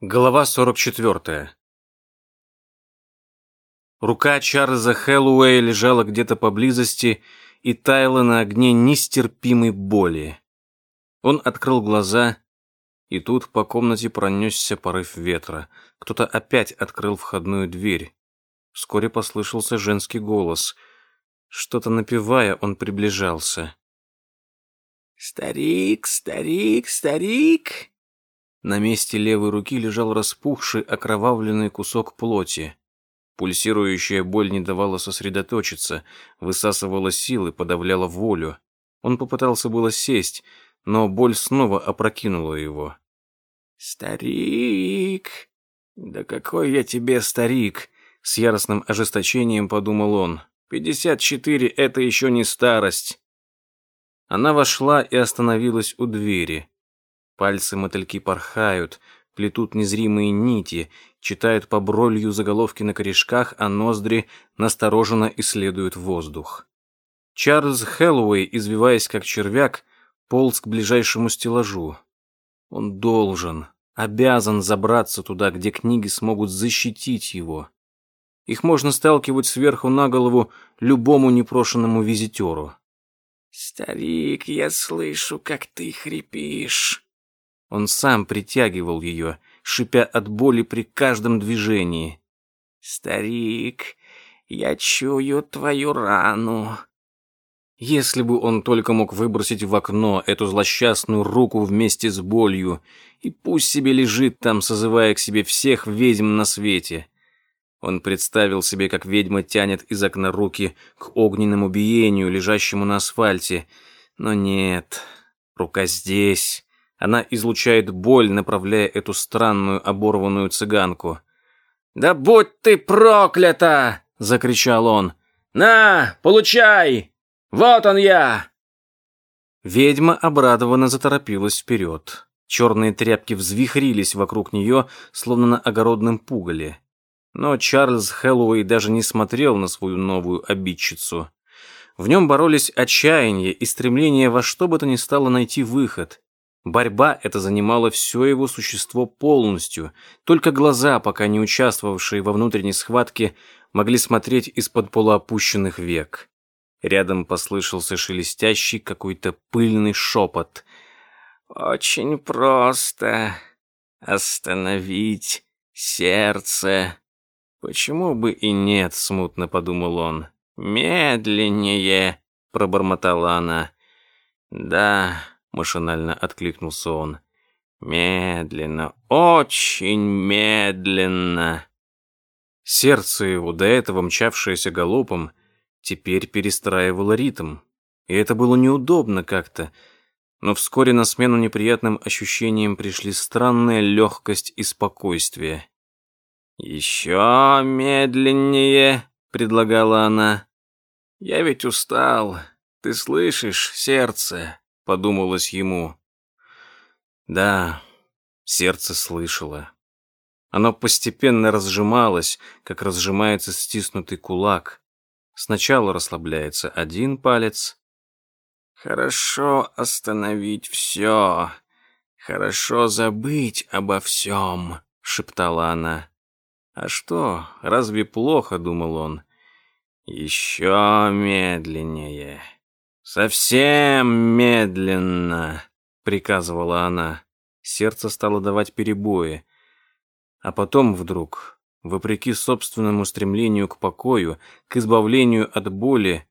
Глава 44. Рука Чарльза Хэллоуэя лежала где-то поблизости и таяла на огне нестерпимой боли. Он открыл глаза, и тут по комнате пронесся порыв ветра. Кто-то опять открыл входную дверь. Вскоре послышался женский голос. Что-то напевая, он приближался. «Старик, старик, старик!» На месте левой руки лежал распухший, окровавленный кусок плоти. Пульсирующая боль не давала сосредоточиться, высасывала силы, подавляла волю. Он попытался было сесть, но боль снова опрокинула его. «Старик! Да какой я тебе старик!» С яростным ожесточением подумал он. «Пятьдесят четыре — это еще не старость!» Она вошла и остановилась у двери. Пальцы мотыльки порхают, плетут незримые нити, читают по бролью заголовки на корешках, а ноздри настороженно исследуют воздух. Чарльз Хэллоуэй, извиваясь как червяк, полз к ближайшему стеллажу. Он должен, обязан забраться туда, где книги смогут защитить его. Их можно сталкивать сверху на голову любому непрошенному визитеру. «Старик, я слышу, как ты хрипишь». Он сам притягивал ее, шипя от боли при каждом движении. «Старик, я чую твою рану». Если бы он только мог выбросить в окно эту злосчастную руку вместе с болью, и пусть себе лежит там, созывая к себе всех ведьм на свете. Он представил себе, как ведьма тянет из окна руки к огненному биению, лежащему на асфальте. Но нет, рука здесь, она излучает боль, направляя эту странную оборванную цыганку. «Да будь ты проклята!» — закричал он. «На, получай! Вот он я!» Ведьма обрадованно заторопилась вперед. Черные тряпки взвихрились вокруг нее, словно на огородном пугале. Но Чарльз Хэллоуэй даже не смотрел на свою новую обидчицу. В нем боролись отчаяние и стремление во что бы то ни стало найти выход. Борьба эта занимала все его существо полностью. Только глаза, пока не участвовавшие во внутренней схватке, могли смотреть из-под полуопущенных век. Рядом послышался шелестящий какой-то пыльный шепот. «Очень просто остановить сердце». «Почему бы и нет?» — смутно подумал он. «Медленнее», — пробормотала она. «Да, машинально откликнулся он. Медленно, очень медленно. Сердце его, до этого мчавшееся галопом, теперь перестраивало ритм. И это было неудобно как-то, но вскоре на смену неприятным ощущениям пришли странная легкость и спокойствие. «Еще медленнее», — предлагала она. «Я ведь устал. Ты слышишь, сердце? Подумалось ему. Да, сердце слышало. Оно постепенно разжималось, как разжимается стиснутый кулак. Сначала расслабляется один палец. Хорошо остановить все. Хорошо забыть обо всем, шептала она. А что, разве плохо, думал он. Еще медленнее. «Совсем медленно», — приказывала она. Сердце стало давать перебои. А потом вдруг, вопреки собственному стремлению к покою, к избавлению от боли,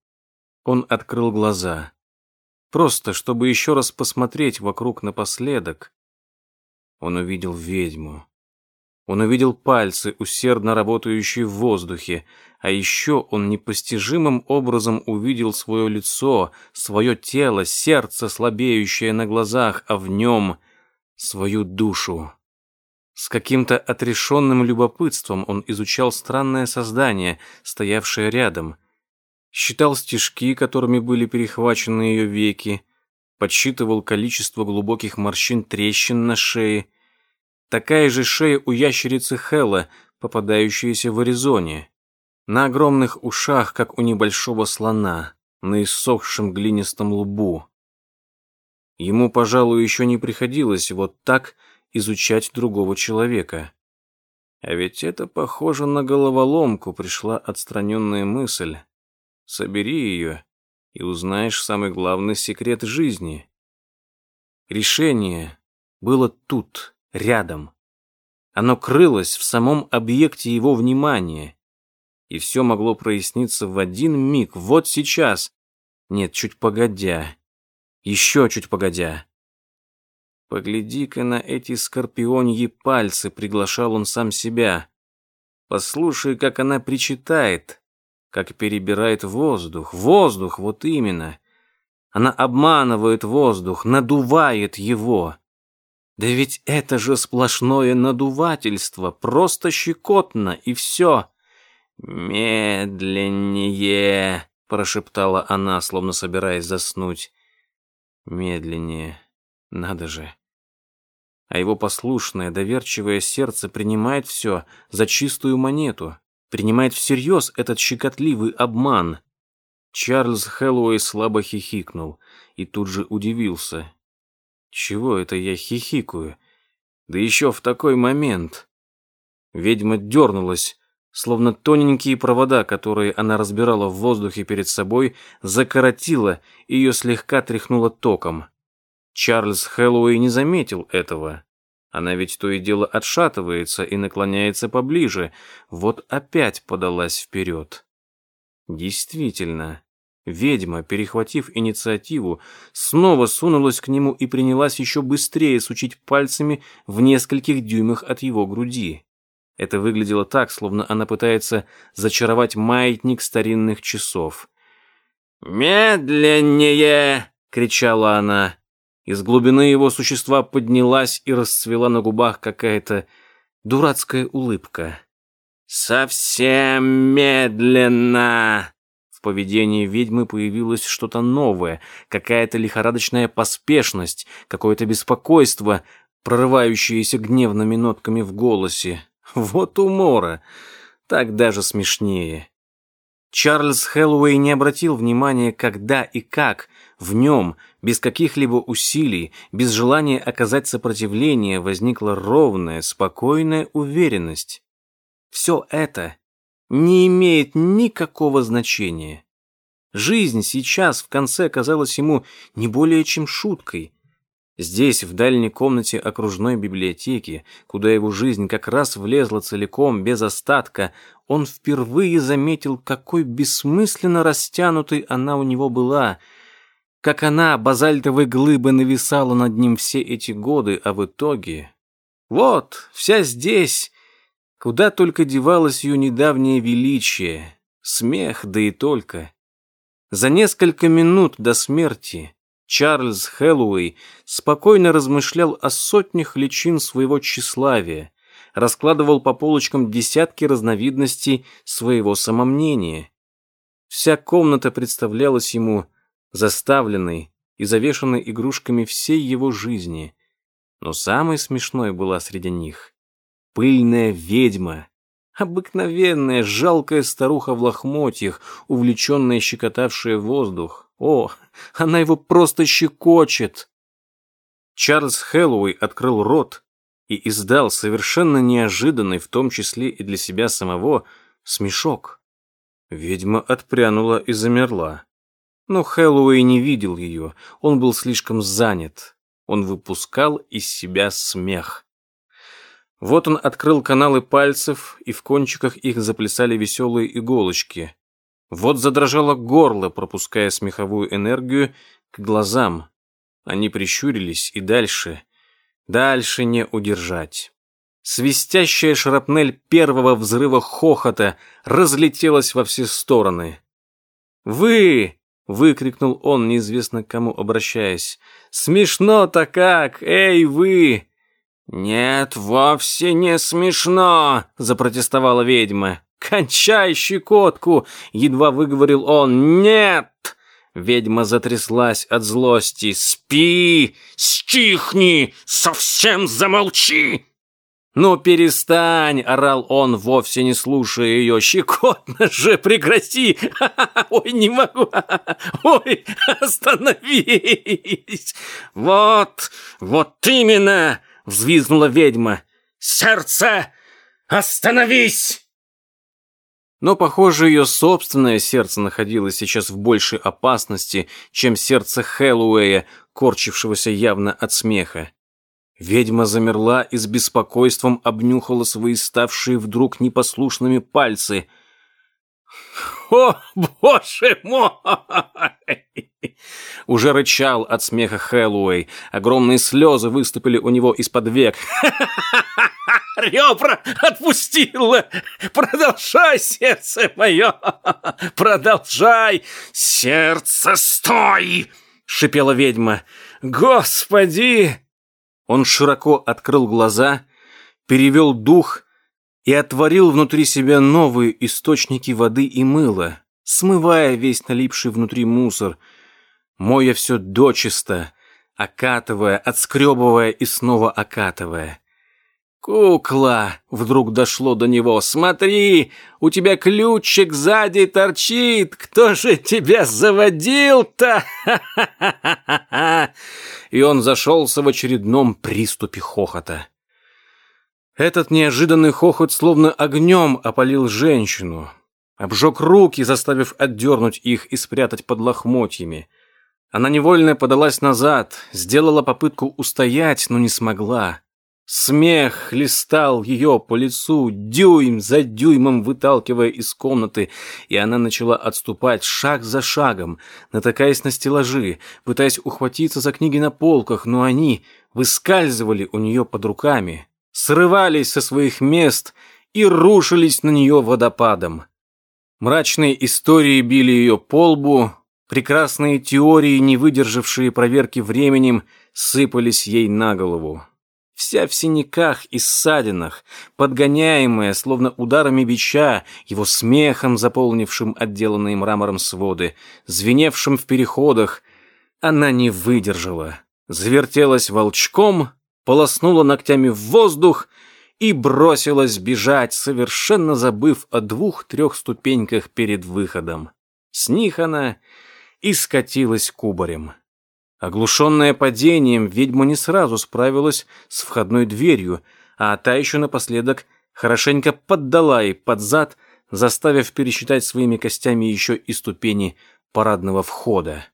он открыл глаза. Просто, чтобы еще раз посмотреть вокруг напоследок. Он увидел ведьму. Он увидел пальцы, усердно работающие в воздухе, а еще он непостижимым образом увидел свое лицо, свое тело, сердце, слабеющее на глазах, а в нем свою душу. С каким-то отрешенным любопытством он изучал странное создание, стоявшее рядом. Считал стежки, которыми были перехвачены ее веки, подсчитывал количество глубоких морщин трещин на шее, Такая же шея у ящерицы Хэлла, попадающаяся в Аризоне. На огромных ушах, как у небольшого слона, на иссохшем глинистом лбу. Ему, пожалуй, еще не приходилось вот так изучать другого человека. А ведь это похоже на головоломку, пришла отстраненная мысль. Собери ее, и узнаешь самый главный секрет жизни. Решение было тут, рядом. Оно крылось в самом объекте его внимания. И все могло проясниться в один миг, вот сейчас. Нет, чуть погодя. Еще чуть погодя. «Погляди-ка на эти скорпионьи пальцы», — приглашал он сам себя. «Послушай, как она причитает, как перебирает воздух. Воздух, вот именно. Она обманывает воздух, надувает его. Да ведь это же сплошное надувательство, просто щекотно, и все». «Медленнее», — прошептала она, словно собираясь заснуть. «Медленнее». Надо же. А его послушное, доверчивое сердце принимает все за чистую монету, принимает всерьез этот щекотливый обман. Чарльз Хэллоуэй слабо хихикнул и тут же удивился. Чего это я хихикаю? Да еще в такой момент. Ведьма дернулась, словно тоненькие провода, которые она разбирала в воздухе перед собой, закоротила ее слегка тряхнуло током. Чарльз Хэллоуэй не заметил этого. Она ведь то и дело отшатывается и наклоняется поближе. Вот опять подалась вперед. Действительно, ведьма, перехватив инициативу, снова сунулась к нему и принялась еще быстрее сучить пальцами в нескольких дюймах от его груди. Это выглядело так, словно она пытается зачаровать маятник старинных часов. «Медленнее!» — кричала она. Из глубины его существа поднялась и расцвела на губах какая-то дурацкая улыбка. «Совсем медленно!» Поведении ведьмы появилось что-то новое, какая-то лихорадочная поспешность, какое-то беспокойство, прорывающееся гневными нотками в голосе. Вот умора! Так даже смешнее. Чарльз Хэллоуэй не обратил внимания, когда и как в нем без каких-либо усилий, без желания оказать сопротивление, возникла ровная, спокойная уверенность. Все это не имеет никакого значения. Жизнь сейчас в конце казалась ему не более чем шуткой. Здесь, в дальней комнате окружной библиотеки, куда его жизнь как раз влезла целиком, без остатка, он впервые заметил, какой бессмысленно растянутой она у него была — как она, базальтовой глыбы, нависала над ним все эти годы, а в итоге... Вот, вся здесь, куда только девалось ее недавнее величие, смех, да и только. За несколько минут до смерти Чарльз Хэллоуэй спокойно размышлял о сотнях личин своего тщеславия, раскладывал по полочкам десятки разновидностей своего самомнения. Вся комната представлялась ему заставленной и завешенной игрушками всей его жизни. Но самой смешной была среди них пыльная ведьма, обыкновенная жалкая старуха в лохмотьях, увлеченная щекотавшая воздух. О, она его просто щекочет! Чарльз Хэллоуэй открыл рот и издал совершенно неожиданный, в том числе и для себя самого, смешок. Ведьма отпрянула и замерла. Но Хэллоуэй не видел ее, он был слишком занят. Он выпускал из себя смех. Вот он открыл каналы пальцев, и в кончиках их заплясали веселые иголочки. Вот задрожало горло, пропуская смеховую энергию к глазам. Они прищурились, и дальше, дальше не удержать. Свистящая шрапнель первого взрыва хохота разлетелась во все стороны. «Вы!» Выкрикнул он, неизвестно к кому обращаясь. «Смешно-то как! Эй, вы!» «Нет, вовсе не смешно!» — запротестовала ведьма. «Кончай щекотку!» — едва выговорил он. «Нет!» Ведьма затряслась от злости. «Спи! Стихни! Совсем замолчи!» «Ну перестань!» — орал он, вовсе не слушая ее. «Щекотно же! Прекрати! Ой, не могу! Ой, остановись! Вот, вот именно! Взвизгнула ведьма. «Сердце! Остановись!» Но, похоже, ее собственное сердце находилось сейчас в большей опасности, чем сердце Хэллоуэя, корчившегося явно от смеха. Ведьма замерла и с беспокойством обнюхала свои ставшие вдруг непослушными пальцы. «О, боже мой!» Уже рычал от смеха Хэллоуэй. Огромные слезы выступили у него из-под век. Ребра отпустила! Продолжай, сердце мое! Продолжай! Сердце, стой! Шипела ведьма. Господи! Он широко открыл глаза, перевел дух и отворил внутри себя новые источники воды и мыла, смывая весь налипший внутри мусор, моя все дочисто, окатывая, отскребывая и снова окатывая. «Кукла!» — вдруг дошло до него. «Смотри, у тебя ключик сзади торчит! Кто же тебя заводил-то?» И он зашелся в очередном приступе хохота. Этот неожиданный хохот словно огнем опалил женщину, обжег руки, заставив отдернуть их и спрятать под лохмотьями. Она невольно подалась назад, сделала попытку устоять, но не смогла. Смех хлестал ее по лицу, дюйм за дюймом выталкивая из комнаты, и она начала отступать шаг за шагом, натыкаясь на стеллажи, пытаясь ухватиться за книги на полках, но они выскальзывали у нее под руками, срывались со своих мест и рушились на нее водопадом. Мрачные истории били ее по лбу, прекрасные теории, не выдержавшие проверки временем, сыпались ей на голову вся в синяках и ссадинах, подгоняемая, словно ударами бича, его смехом, заполнившим отделанные мрамором своды, звеневшим в переходах, она не выдержала, завертелась волчком, полоснула ногтями в воздух и бросилась бежать, совершенно забыв о двух-трех ступеньках перед выходом. С них она и скатилась кубарем. Оглушенная падением, ведьма не сразу справилась с входной дверью, а та еще напоследок хорошенько поддала ей под зад, заставив пересчитать своими костями еще и ступени парадного входа.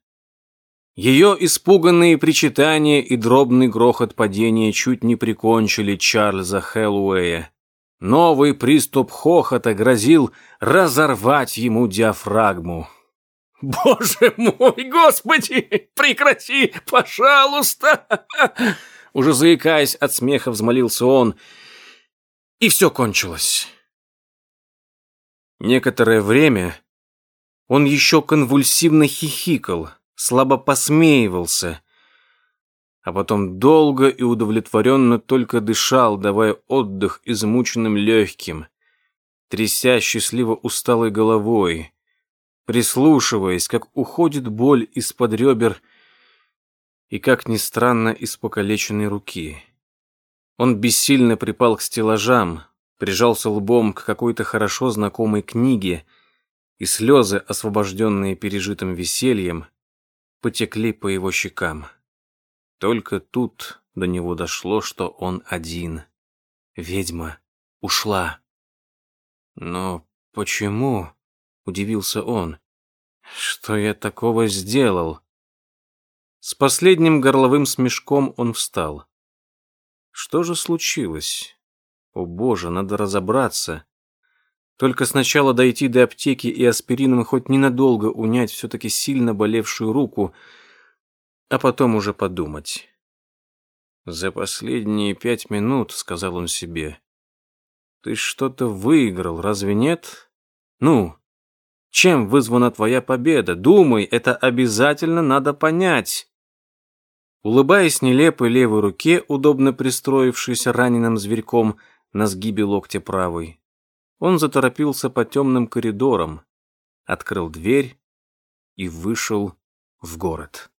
Ее испуганные причитания и дробный грохот падения чуть не прикончили Чарльза Хэллоуэя. Новый приступ хохота грозил разорвать ему диафрагму. «Боже мой, господи, прекрати, пожалуйста!» Уже заикаясь от смеха, взмолился он, и все кончилось. Некоторое время он еще конвульсивно хихикал, слабо посмеивался, а потом долго и удовлетворенно только дышал, давая отдых измученным легким, тряся счастливо усталой головой, прислушиваясь, как уходит боль из-под ребер и, как ни странно, из покалеченной руки. Он бессильно припал к стеллажам, прижался лбом к какой-то хорошо знакомой книге, и слезы, освобожденные пережитым весельем, потекли по его щекам. Только тут до него дошло, что он один. Ведьма ушла. Но почему? Удивился он. Что я такого сделал? С последним горловым смешком он встал. Что же случилось? О боже, надо разобраться. Только сначала дойти до аптеки и аспирином хоть ненадолго унять все-таки сильно болевшую руку, а потом уже подумать. «За последние пять минут», — сказал он себе, — «ты что-то выиграл, разве нет? Ну, чем вызвана твоя победа? Думай, это обязательно надо понять. Улыбаясь нелепой левой руке, удобно пристроившейся раненым зверьком на сгибе локтя правой, он заторопился по темным коридорам, открыл дверь и вышел в город.